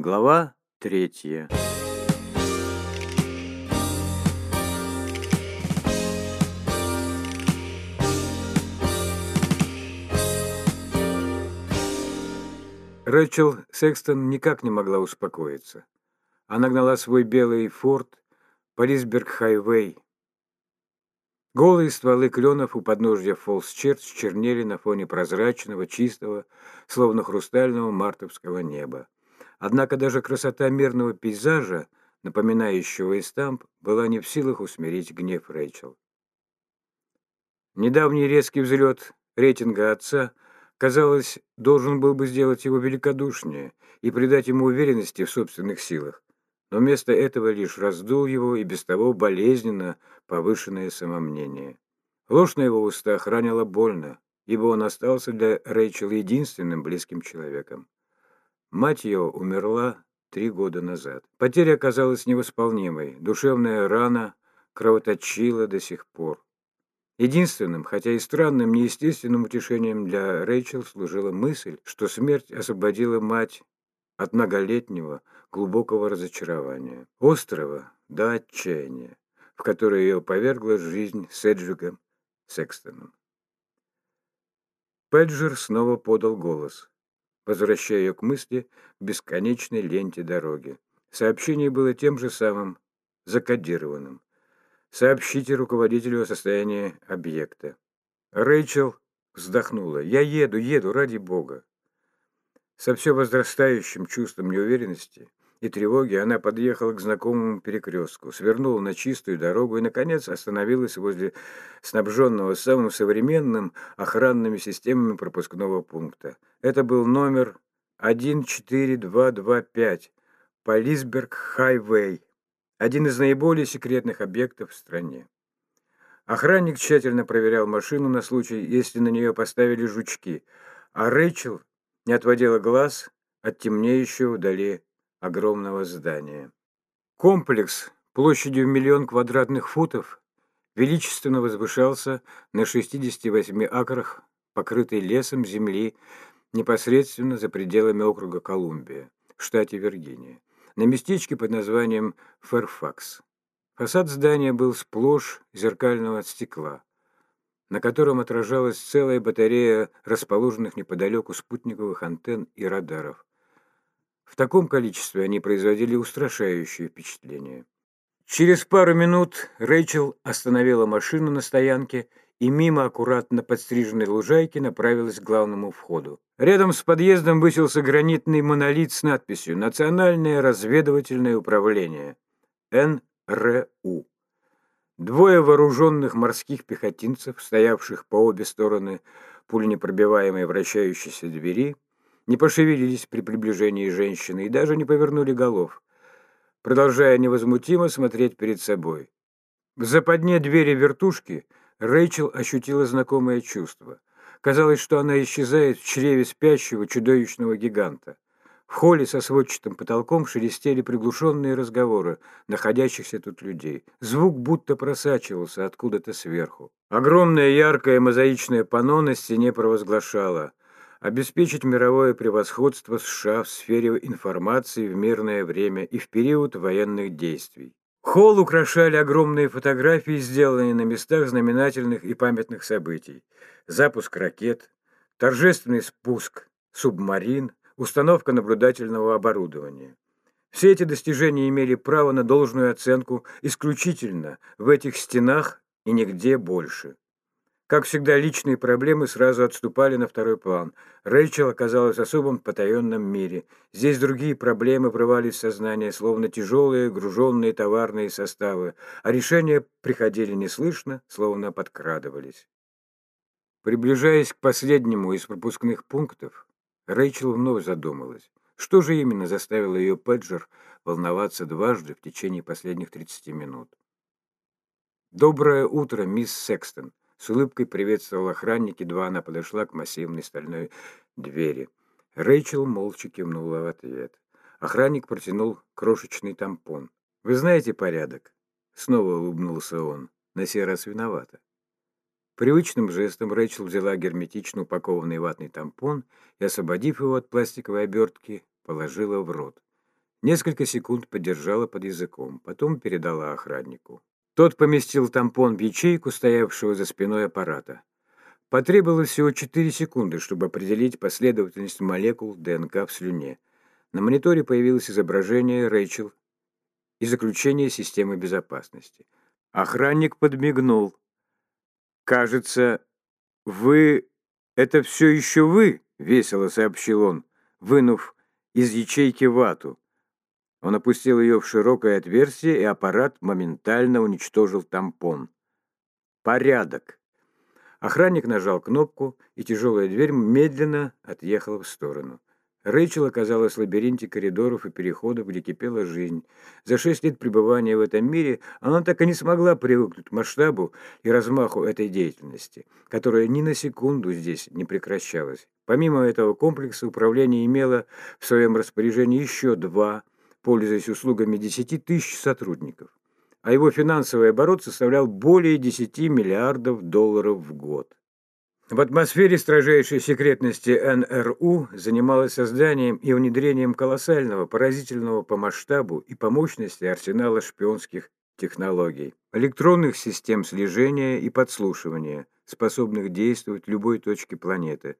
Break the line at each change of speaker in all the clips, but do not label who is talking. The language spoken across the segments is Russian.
Глава третья. Рэчел Секстон никак не могла успокоиться. Она гнала свой белый форд по Лисберг-хайвей. Голые стволы кленов у подножья Фолс-Черч чернели на фоне прозрачного, чистого, словно хрустального мартовского неба. Однако даже красота мирного пейзажа, напоминающего эстамп, была не в силах усмирить гнев Рэйчел. Недавний резкий взлет рейтинга отца, казалось, должен был бы сделать его великодушнее и придать ему уверенности в собственных силах, но вместо этого лишь раздул его и без того болезненно повышенное самомнение. Ложь на его устах ранила больно, ибо он остался для Рэйчел единственным близким человеком. Мать ее умерла три года назад. Потеря оказалась невосполнимой, душевная рана кровоточила до сих пор. Единственным, хотя и странным, неестественным утешением для Рэйчел служила мысль, что смерть освободила мать от многолетнего глубокого разочарования, острого до отчаяния, в которое ее повергла жизнь с Эджвигом Секстоном. Педжер снова подал голос возвращая ее к мысли в бесконечной ленте дороги. Сообщение было тем же самым, закодированным. Сообщите руководителю о состоянии объекта. Рэйчел вздохнула. «Я еду, еду, ради бога». Со все возрастающим чувством неуверенности и тревоги она подъехала к знакомому перекрестку, свернула на чистую дорогу и, наконец, остановилась возле снабженного самым современным охранными системами пропускного пункта. Это был номер 14225 Полисберг-Хайвей, один из наиболее секретных объектов в стране. Охранник тщательно проверял машину на случай, если на нее поставили жучки, а Рэйчел не отводила глаз от темнеющего вдали огромного здания. Комплекс площадью миллион квадратных футов величественно возвышался на 68 акрах, покрытой лесом земли, непосредственно за пределами округа Колумбия, в штате Виргиния, на местечке под названием Фэрфакс. Фасад здания был сплошь зеркального стекла, на котором отражалась целая батарея расположенных неподалеку спутниковых антенн и радаров. В таком количестве они производили устрашающее впечатление. Через пару минут Рэйчел остановила машину на стоянке и мимо аккуратно подстриженной лужайки направилась к главному входу. Рядом с подъездом высился гранитный монолит с надписью «Национальное разведывательное управление» НРУ. Двое вооруженных морских пехотинцев, стоявших по обе стороны пуленепробиваемой вращающейся двери, не пошевелились при приближении женщины и даже не повернули голов, продолжая невозмутимо смотреть перед собой. В западне двери вертушки Рэйчел ощутила знакомое чувство. Казалось, что она исчезает в чреве спящего чудовищного гиганта. В холле со сводчатым потолком шелестели приглушенные разговоры находящихся тут людей. Звук будто просачивался откуда-то сверху. Огромное яркое мозаичное панно на стене провозглашало обеспечить мировое превосходство США в сфере информации в мирное время и в период военных действий. Холл украшали огромные фотографии, сделанные на местах знаменательных и памятных событий. Запуск ракет, торжественный спуск субмарин, установка наблюдательного оборудования. Все эти достижения имели право на должную оценку исключительно в этих стенах и нигде больше. Как всегда, личные проблемы сразу отступали на второй план. Рэйчел оказалась в особом потаенном мире. Здесь другие проблемы врывались в сознание, словно тяжелые, груженные товарные составы, а решения приходили неслышно, словно подкрадывались. Приближаясь к последнему из пропускных пунктов, Рэйчел вновь задумалась, что же именно заставило ее Педжер волноваться дважды в течение последних 30 минут. «Доброе утро, мисс Секстон», с улыбкой приветствовал охранник, едва она подошла к массивной стальной двери. Рэйчел молча кивнула в ответ. Охранник протянул крошечный тампон. «Вы знаете порядок?» Снова улыбнулся он. На сей раз виновата. Привычным жестом Рэйчел взяла герметично упакованный ватный тампон и, освободив его от пластиковой обертки, положила в рот. Несколько секунд подержала под языком, потом передала охраннику. Тот поместил тампон в ячейку, стоявшего за спиной аппарата. Потребовалось всего 4 секунды, чтобы определить последовательность молекул ДНК в слюне. На мониторе появилось изображение Рэйчел и заключение системы безопасности. Охранник подмигнул. «Кажется, вы... Это все еще вы?» — весело сообщил он, вынув из ячейки вату. Он опустил ее в широкое отверстие, и аппарат моментально уничтожил тампон. «Порядок!» Охранник нажал кнопку, и тяжелая дверь медленно отъехала в сторону. Рэйчел оказалась в лабиринте коридоров и переходов, где кипела жизнь. За шесть лет пребывания в этом мире она так и не смогла привыкнуть к масштабу и размаху этой деятельности, которая ни на секунду здесь не прекращалась. Помимо этого комплекса управление имело в своем распоряжении еще два, пользуясь услугами 10 тысяч сотрудников, а его финансовый оборот составлял более 10 миллиардов долларов в год. В атмосфере строжайшей секретности НРУ занималась созданием и внедрением колоссального, поразительного по масштабу и по мощности арсенала шпионских технологий, электронных систем слежения и подслушивания, способных действовать в любой точке планеты,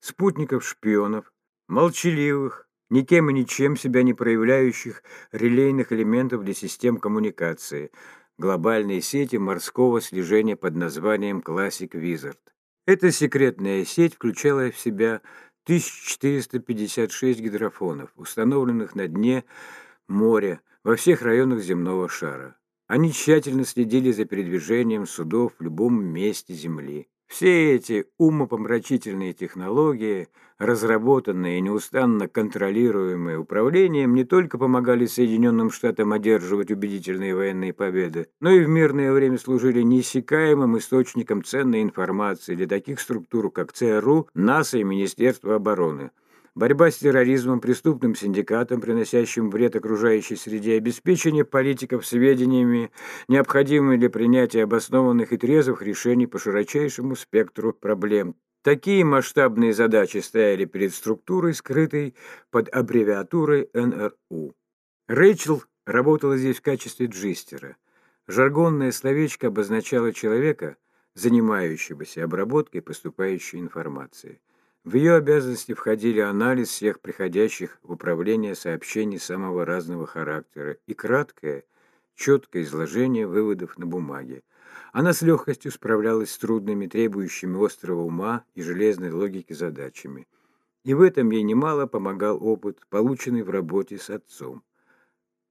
спутников-шпионов, молчаливых, никем и ничем себя не проявляющих релейных элементов для систем коммуникации, глобальной сети морского слежения под названием Classic Wizard. Эта секретная сеть включала в себя 1456 гидрофонов, установленных на дне моря во всех районах земного шара. Они тщательно следили за передвижением судов в любом месте Земли. Все эти умопомрачительные технологии, разработанные и неустанно контролируемые управлением, не только помогали Соединенным Штатам одерживать убедительные военные победы, но и в мирное время служили неиссякаемым источником ценной информации для таких структур, как ЦРУ, НАСА и Министерство обороны. Борьба с терроризмом, преступным синдикатом, приносящим вред окружающей среде, обеспечение политиков сведениями, необходимыми для принятия обоснованных и трезвых решений по широчайшему спектру проблем. Такие масштабные задачи стояли перед структурой, скрытой под аббревиатурой НРУ. Рэйчел работала здесь в качестве джистера. Жаргонное словечко обозначало человека, занимающегося обработкой поступающей информации. В ее обязанности входили анализ всех приходящих в управление сообщений самого разного характера и краткое, четкое изложение выводов на бумаге. Она с легкостью справлялась с трудными, требующими острого ума и железной логики задачами. И в этом ей немало помогал опыт, полученный в работе с отцом.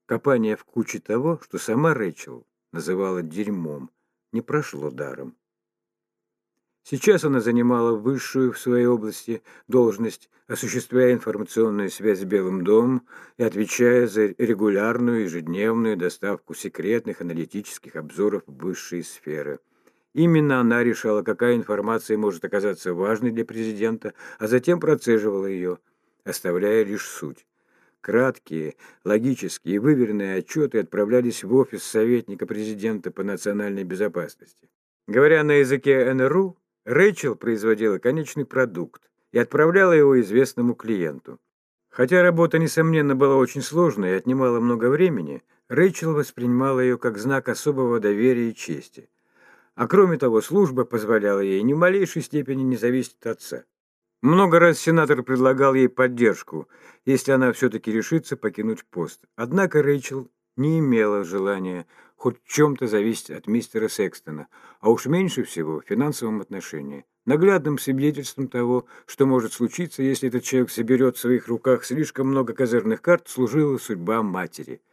Копание в куче того, что сама Рэйчел называла дерьмом, не прошло даром. Сейчас она занимала высшую в своей области должность, осуществляя информационную связь с Белым домом и отвечая за регулярную ежедневную доставку секретных аналитических обзоров в высшие сферы. Именно она решала, какая информация может оказаться важной для президента, а затем процеживала ее, оставляя лишь суть. Краткие, логические и выверенные отчеты отправлялись в офис советника президента по национальной безопасности. Говоря на языке НРУ, Рэйчел производила конечный продукт и отправляла его известному клиенту. Хотя работа, несомненно, была очень сложной и отнимала много времени, Рэйчел воспринимала ее как знак особого доверия и чести. А кроме того, служба позволяла ей ни в малейшей степени не зависеть от отца. Много раз сенатор предлагал ей поддержку, если она все-таки решится покинуть пост. Однако Рэйчел не имела желания хоть чем-то зависеть от мистера Секстона, а уж меньше всего в финансовом отношении. Наглядным свидетельством того, что может случиться, если этот человек соберет в своих руках слишком много козырных карт, служила судьба матери.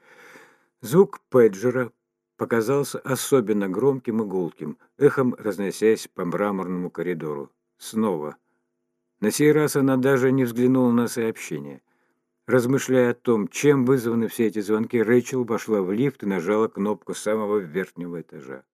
Звук педжера показался особенно громким и гулким, эхом разносясь по мраморному коридору. Снова. На сей раз она даже не взглянула на сообщение. Размышляя о том, чем вызваны все эти звонки, Рэйчел вошла в лифт и нажала кнопку самого верхнего этажа.